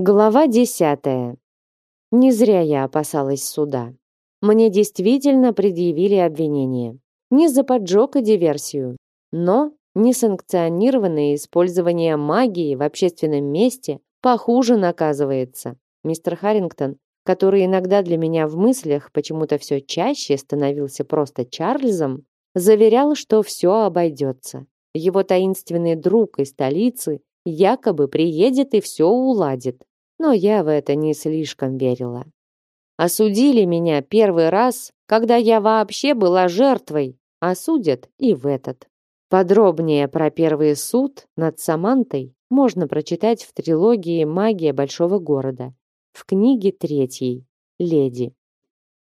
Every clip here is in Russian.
Глава десятая. Не зря я опасалась суда. Мне действительно предъявили обвинение. Не за поджог и диверсию, но несанкционированное использование магии в общественном месте похуже наказывается. Мистер Харрингтон, который иногда для меня в мыслях почему-то все чаще становился просто Чарльзом, заверял, что все обойдется. Его таинственный друг из столицы якобы приедет и все уладит но я в это не слишком верила. Осудили меня первый раз, когда я вообще была жертвой, осудят и в этот. Подробнее про первый суд над Самантой можно прочитать в трилогии «Магия большого города», в книге третьей «Леди».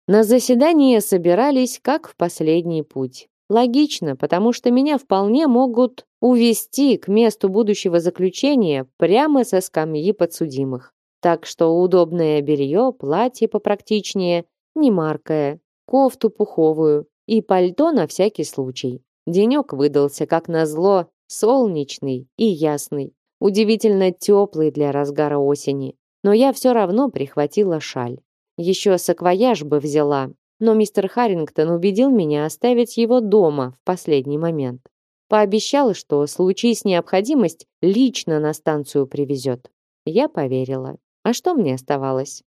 На заседание собирались как в последний путь. Логично, потому что меня вполне могут увести к месту будущего заключения прямо со скамьи подсудимых. Так что удобное белье, платье попрактичнее, не маркое, кофту пуховую и пальто на всякий случай. Денек выдался, как назло, солнечный и ясный, удивительно теплый для разгара осени. Но я все равно прихватила шаль. Еще саквояж бы взяла, но мистер Харрингтон убедил меня оставить его дома в последний момент. Пообещал, что, случись необходимость, лично на станцию привезет. Я поверила. А что мне оставалось?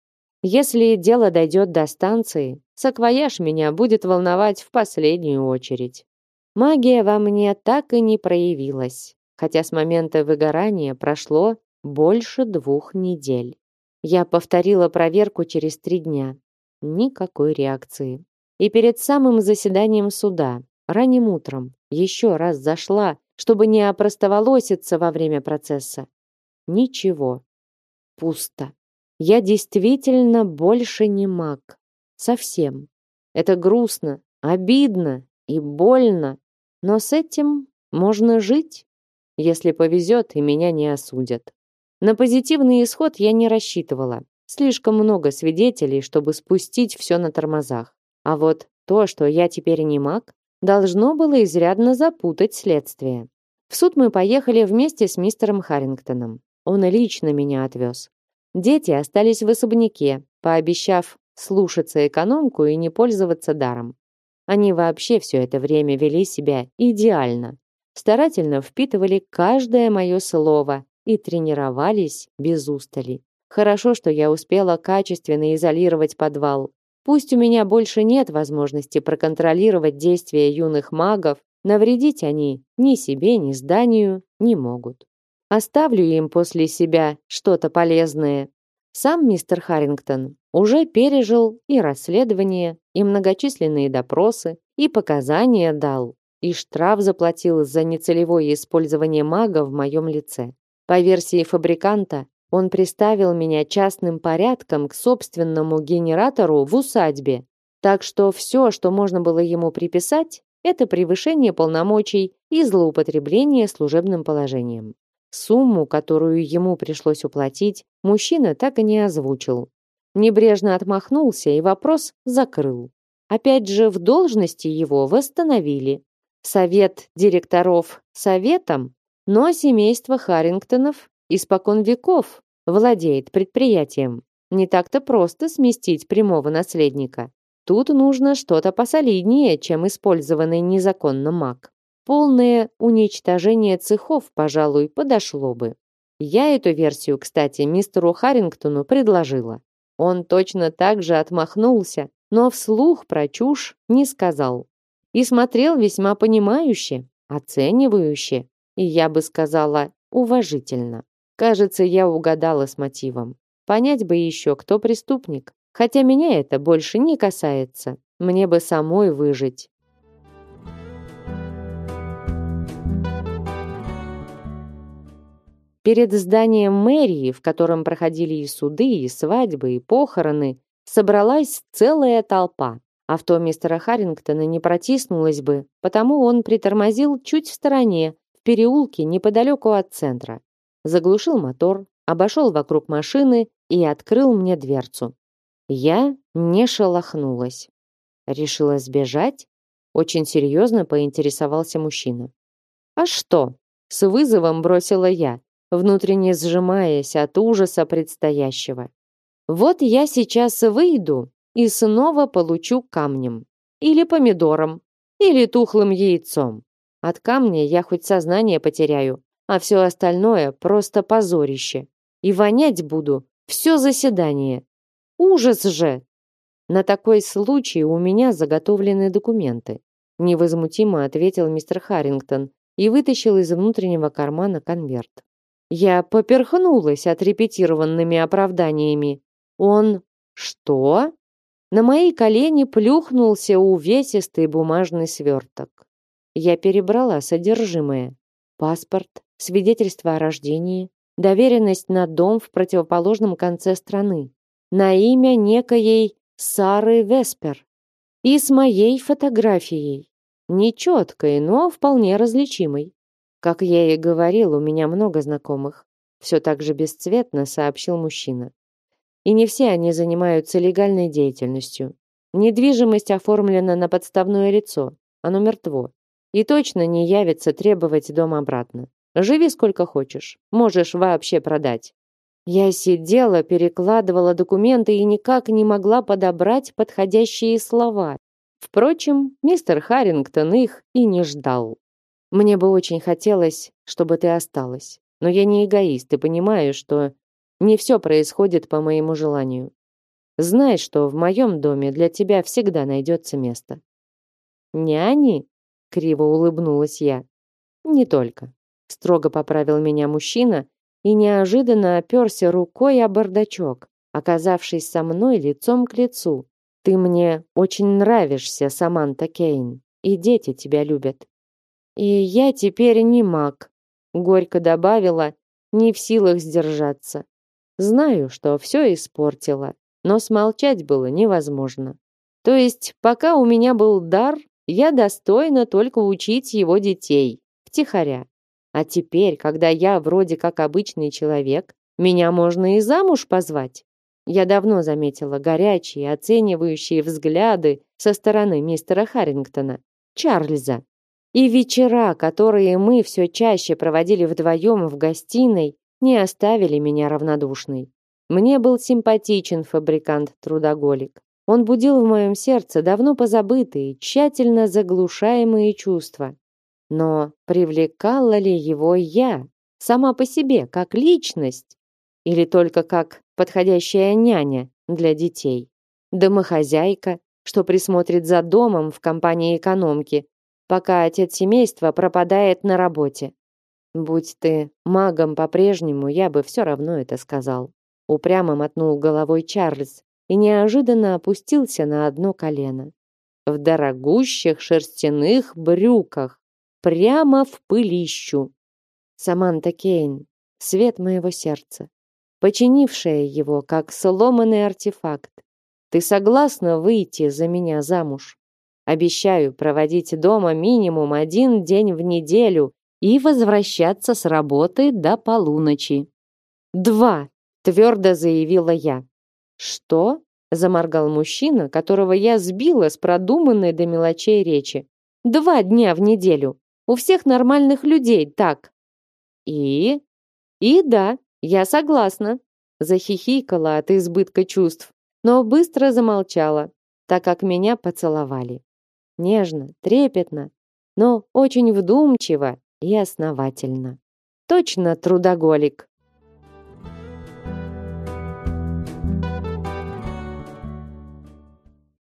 Если дело дойдет до станции, саквояж меня будет волновать в последнюю очередь. Магия во мне так и не проявилась, хотя с момента выгорания прошло больше двух недель. Я повторила проверку через три дня. Никакой реакции. И перед самым заседанием суда, ранним утром, еще раз зашла, чтобы не опростоволоситься во время процесса. Ничего пусто. Я действительно больше не маг. Совсем. Это грустно, обидно и больно. Но с этим можно жить, если повезет и меня не осудят. На позитивный исход я не рассчитывала. Слишком много свидетелей, чтобы спустить все на тормозах. А вот то, что я теперь не маг, должно было изрядно запутать следствие. В суд мы поехали вместе с мистером Харрингтоном. Он лично меня отвез. Дети остались в особняке, пообещав слушаться экономку и не пользоваться даром. Они вообще все это время вели себя идеально. Старательно впитывали каждое мое слово и тренировались без устали. Хорошо, что я успела качественно изолировать подвал. Пусть у меня больше нет возможности проконтролировать действия юных магов, навредить они ни себе, ни зданию не могут. Оставлю им после себя что-то полезное. Сам мистер Харрингтон уже пережил и расследование, и многочисленные допросы, и показания дал, и штраф заплатил за нецелевое использование мага в моем лице. По версии фабриканта, он приставил меня частным порядком к собственному генератору в усадьбе. Так что все, что можно было ему приписать, это превышение полномочий и злоупотребление служебным положением. Сумму, которую ему пришлось уплатить, мужчина так и не озвучил. Небрежно отмахнулся и вопрос закрыл. Опять же, в должности его восстановили. Совет директоров советом, но семейство Харрингтонов испокон веков владеет предприятием. Не так-то просто сместить прямого наследника. Тут нужно что-то посолиднее, чем использованный незаконно маг. Полное уничтожение цехов, пожалуй, подошло бы. Я эту версию, кстати, мистеру Харрингтону предложила. Он точно так же отмахнулся, но вслух про чушь не сказал. И смотрел весьма понимающе, оценивающе, и я бы сказала, уважительно. Кажется, я угадала с мотивом. Понять бы еще, кто преступник. Хотя меня это больше не касается. Мне бы самой выжить. Перед зданием мэрии, в котором проходили и суды, и свадьбы, и похороны, собралась целая толпа. Авто мистера Харрингтона не протиснулось бы, потому он притормозил чуть в стороне, в переулке неподалеку от центра. Заглушил мотор, обошел вокруг машины и открыл мне дверцу. Я не шелохнулась. Решила сбежать? Очень серьезно поинтересовался мужчина. А что? С вызовом бросила я внутренне сжимаясь от ужаса предстоящего. Вот я сейчас выйду и снова получу камнем. Или помидором. Или тухлым яйцом. От камня я хоть сознание потеряю, а все остальное просто позорище. И вонять буду все заседание. Ужас же! На такой случай у меня заготовлены документы. Невозмутимо ответил мистер Харрингтон и вытащил из внутреннего кармана конверт. Я поперхнулась отрепетированными оправданиями. Он... Что? На мои колени плюхнулся увесистый бумажный сверток. Я перебрала содержимое. Паспорт, свидетельство о рождении, доверенность на дом в противоположном конце страны, на имя некоей Сары Веспер и с моей фотографией. Нечеткой, но вполне различимой. Как я и говорил, у меня много знакомых. Все так же бесцветно сообщил мужчина. И не все они занимаются легальной деятельностью. Недвижимость оформлена на подставное лицо. Оно мертво. И точно не явится требовать дом обратно. Живи сколько хочешь. Можешь вообще продать. Я сидела, перекладывала документы и никак не могла подобрать подходящие слова. Впрочем, мистер Харрингтон их и не ждал. Мне бы очень хотелось, чтобы ты осталась. Но я не эгоист и понимаю, что не все происходит по моему желанию. Знай, что в моем доме для тебя всегда найдется место. Няни? Криво улыбнулась я. Не только. Строго поправил меня мужчина и неожиданно оперся рукой о бардачок, оказавшись со мной лицом к лицу. Ты мне очень нравишься, Саманта Кейн, и дети тебя любят. И я теперь не маг, горько добавила, не в силах сдержаться. Знаю, что все испортила, но смолчать было невозможно. То есть, пока у меня был дар, я достойна только учить его детей, втихаря. А теперь, когда я вроде как обычный человек, меня можно и замуж позвать. Я давно заметила горячие, оценивающие взгляды со стороны мистера Харрингтона, Чарльза. И вечера, которые мы все чаще проводили вдвоем в гостиной, не оставили меня равнодушной. Мне был симпатичен фабрикант-трудоголик. Он будил в моем сердце давно позабытые, тщательно заглушаемые чувства. Но привлекала ли его я, сама по себе, как личность? Или только как подходящая няня для детей? Домохозяйка, что присмотрит за домом в компании экономки, пока отец семейства пропадает на работе. Будь ты магом по-прежнему, я бы все равно это сказал. Упрямо мотнул головой Чарльз и неожиданно опустился на одно колено. В дорогущих шерстяных брюках, прямо в пылищу. Саманта Кейн, свет моего сердца, починившая его как сломанный артефакт. Ты согласна выйти за меня замуж? Обещаю проводить дома минимум один день в неделю и возвращаться с работы до полуночи. Два, твердо заявила я. Что? заморгал мужчина, которого я сбила с продуманной до мелочей речи. Два дня в неделю. У всех нормальных людей так. И и да, я согласна, захихикала от избытка чувств, но быстро замолчала, так как меня поцеловали. Нежно, трепетно, но очень вдумчиво и основательно. Точно трудоголик.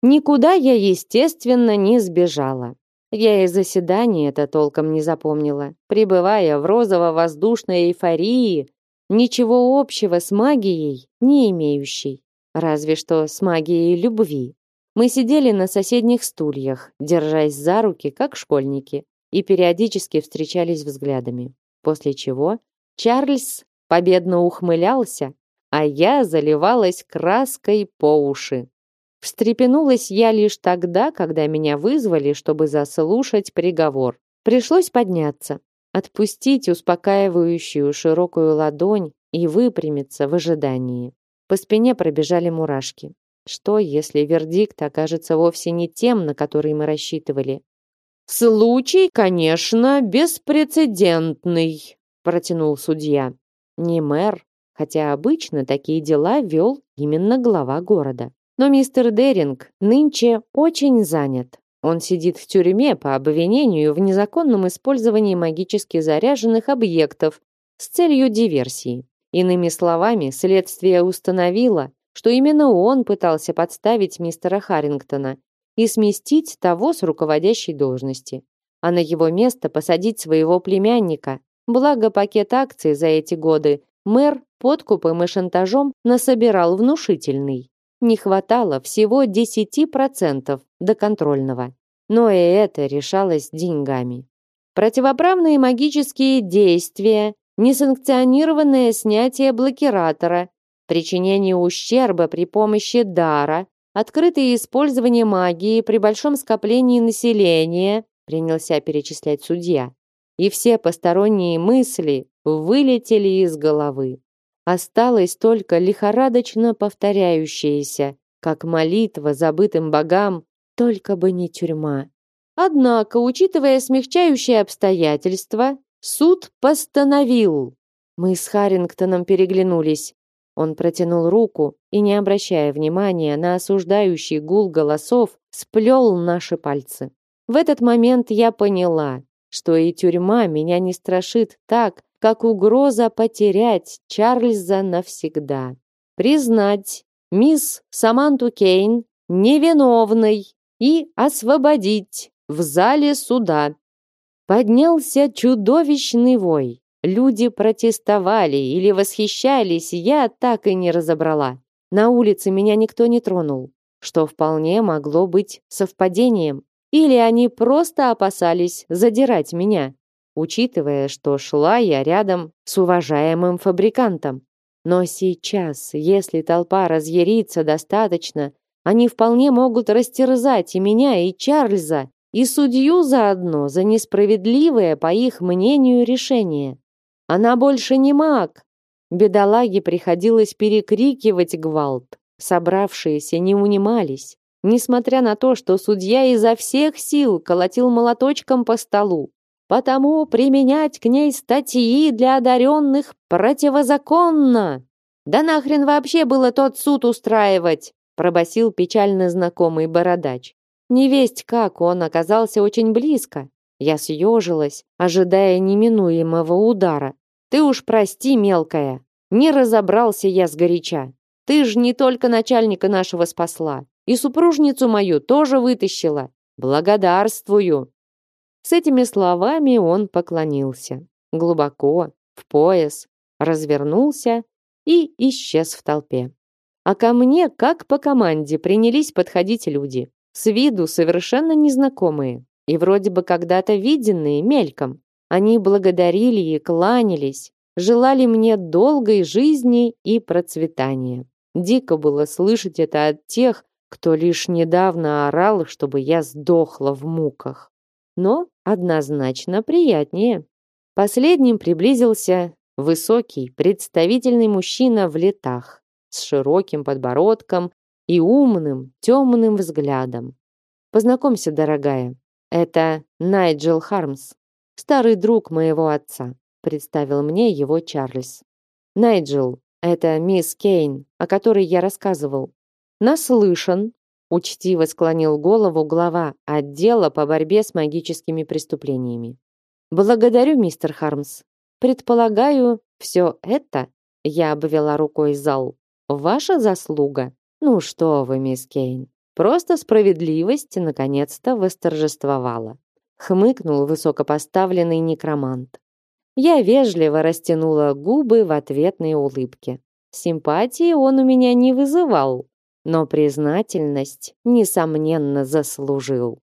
Никуда я, естественно, не сбежала. Я и заседание это толком не запомнила, пребывая в розово-воздушной эйфории, ничего общего с магией не имеющей, разве что с магией любви. Мы сидели на соседних стульях, держась за руки, как школьники, и периодически встречались взглядами. После чего Чарльз победно ухмылялся, а я заливалась краской по уши. Встрепенулась я лишь тогда, когда меня вызвали, чтобы заслушать приговор. Пришлось подняться, отпустить успокаивающую широкую ладонь и выпрямиться в ожидании. По спине пробежали мурашки. Что, если вердикт окажется вовсе не тем, на который мы рассчитывали, Случай, конечно, беспрецедентный, протянул судья. не мэр, хотя обычно такие дела вел именно глава города. Но мистер Деринг нынче очень занят. Он сидит в тюрьме по обвинению в незаконном использовании магически заряженных объектов с целью диверсии. Иными словами, следствие установило, что именно он пытался подставить мистера Харрингтона и сместить того с руководящей должности, а на его место посадить своего племянника. Благо пакет акций за эти годы мэр подкупом и шантажом насобирал внушительный. Не хватало всего 10% до контрольного. Но и это решалось деньгами. Противоправные магические действия, несанкционированное снятие блокиратора, причинение ущерба при помощи дара, открытое использование магии при большом скоплении населения, принялся перечислять судья. И все посторонние мысли вылетели из головы. Осталось только лихорадочно повторяющееся, как молитва забытым богам, только бы не тюрьма. Однако, учитывая смягчающие обстоятельства, суд постановил. Мы с Харрингтоном переглянулись. Он протянул руку и, не обращая внимания на осуждающий гул голосов, сплел наши пальцы. В этот момент я поняла, что и тюрьма меня не страшит так, как угроза потерять Чарльза навсегда. Признать мисс Саманту Кейн невиновной и освободить в зале суда. Поднялся чудовищный вой. Люди протестовали или восхищались, я так и не разобрала. На улице меня никто не тронул, что вполне могло быть совпадением. Или они просто опасались задирать меня, учитывая, что шла я рядом с уважаемым фабрикантом. Но сейчас, если толпа разъярится достаточно, они вполне могут растерзать и меня, и Чарльза, и судью заодно за несправедливое, по их мнению, решение. Она больше не маг. Бедолаге приходилось перекрикивать гвалт. Собравшиеся не унимались, несмотря на то, что судья изо всех сил колотил молоточком по столу. Потому применять к ней статьи для одаренных противозаконно. Да нахрен вообще было тот суд устраивать, пробасил печально знакомый бородач. Невесть как он оказался очень близко. Я съежилась, ожидая неминуемого удара. Ты уж прости, мелкая, не разобрался я с горяча. Ты ж не только начальника нашего спасла, и супружницу мою тоже вытащила. Благодарствую. С этими словами он поклонился. Глубоко, в пояс, развернулся и исчез в толпе. А ко мне, как по команде, принялись подходить люди. С виду совершенно незнакомые и вроде бы когда-то виденные мельком. Они благодарили и кланялись, желали мне долгой жизни и процветания. Дико было слышать это от тех, кто лишь недавно орал, чтобы я сдохла в муках. Но однозначно приятнее. Последним приблизился высокий, представительный мужчина в летах, с широким подбородком и умным, темным взглядом. Познакомься, дорогая, это Найджел Хармс, Старый друг моего отца, представил мне его Чарльз. Найджел, это мисс Кейн, о которой я рассказывал. Наслышан, учтиво склонил голову глава отдела по борьбе с магическими преступлениями. Благодарю, мистер Хармс. Предполагаю, все это, я обвела рукой зал, ваша заслуга. Ну что вы, мисс Кейн, просто справедливость наконец-то восторжествовала хмыкнул высокопоставленный некромант. Я вежливо растянула губы в ответной улыбке. Симпатии он у меня не вызывал, но признательность, несомненно, заслужил.